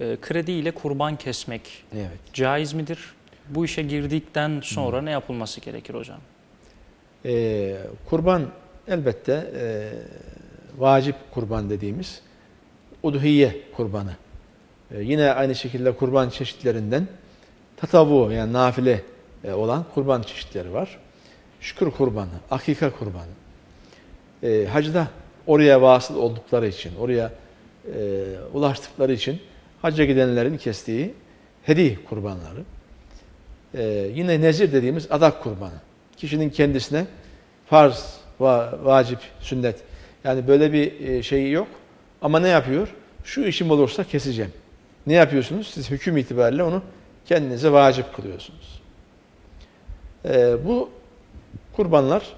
e, krediyle kurban kesmek Evet. caiz midir? Bu işe girdikten sonra ne yapılması gerekir hocam? Ee, kurban elbette e, vacip kurban dediğimiz udhiye kurbanı. Ee, yine aynı şekilde kurban çeşitlerinden tatavu yani nafile e, olan kurban çeşitleri var. Şükür kurbanı, akika kurbanı. Ee, hacda oraya vasıl oldukları için, oraya e, ulaştıkları için hacca gidenlerin kestiği hediye kurbanları. Ee, yine nezir dediğimiz adak kurbanı. Kişinin kendisine farz, va- vacip, sünnet. Yani böyle bir e, şeyi yok. Ama ne yapıyor? Şu işim olursa keseceğim. Ne yapıyorsunuz? Siz hüküm itibariyle onu kendinize vacip kılıyorsunuz. Ee, bu kurbanlar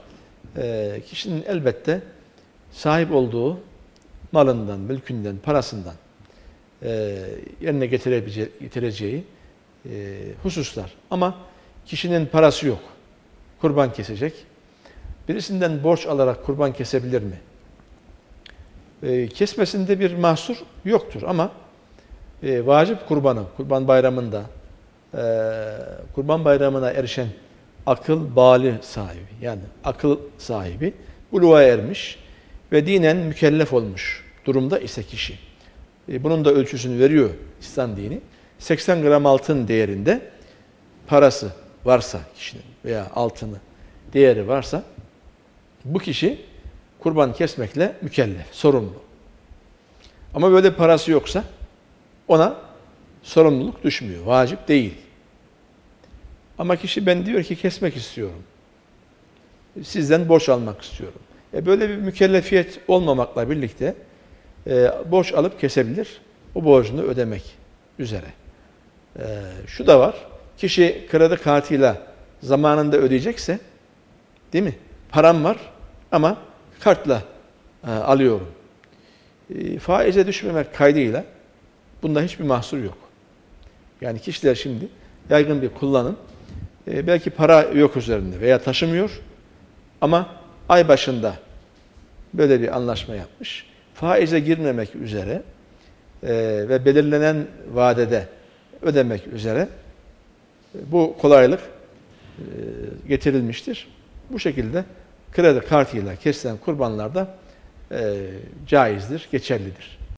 e, kişinin elbette sahip olduğu malından, mülkünden, parasından e, yerine getireceği e, hususlar. Ama kişinin parası yok. Kurban kesecek. Birisinden borç alarak kurban kesebilir mi? E, kesmesinde bir mahsur yoktur ama e, vacip kurbanı, kurban bayramında e, kurban bayramına erişen akıl bali sahibi yani akıl sahibi buluğa ermiş ve dinen mükellef olmuş durumda ise kişi. E, bunun da ölçüsünü veriyor İslam dini. 80 gram altın değerinde parası varsa kişinin veya altını değeri varsa bu kişi kurban kesmekle mükellef, sorumlu. Ama böyle parası yoksa ona sorumluluk düşmüyor, vacip değil. Ama kişi ben diyor ki kesmek istiyorum. Sizden borç almak istiyorum. E böyle bir mükellefiyet olmamakla birlikte e, borç alıp kesebilir. O borcunu ödemek üzere. E, şu da var. Kişi kredi kartıyla zamanında ödeyecekse değil mi? Param var ama kartla e, alıyorum. E, faize düşmemek kaydıyla bunda hiçbir mahsur yok. Yani kişiler şimdi yaygın bir kullanım e, belki para yok üzerinde veya taşımıyor ama ay başında böyle bir anlaşma yapmış. Faize girmemek üzere e, ve belirlenen vadede ödemek üzere e, bu kolaylık e, getirilmiştir. Bu şekilde kredi kartıyla kesilen kurbanlar da e, caizdir, geçerlidir.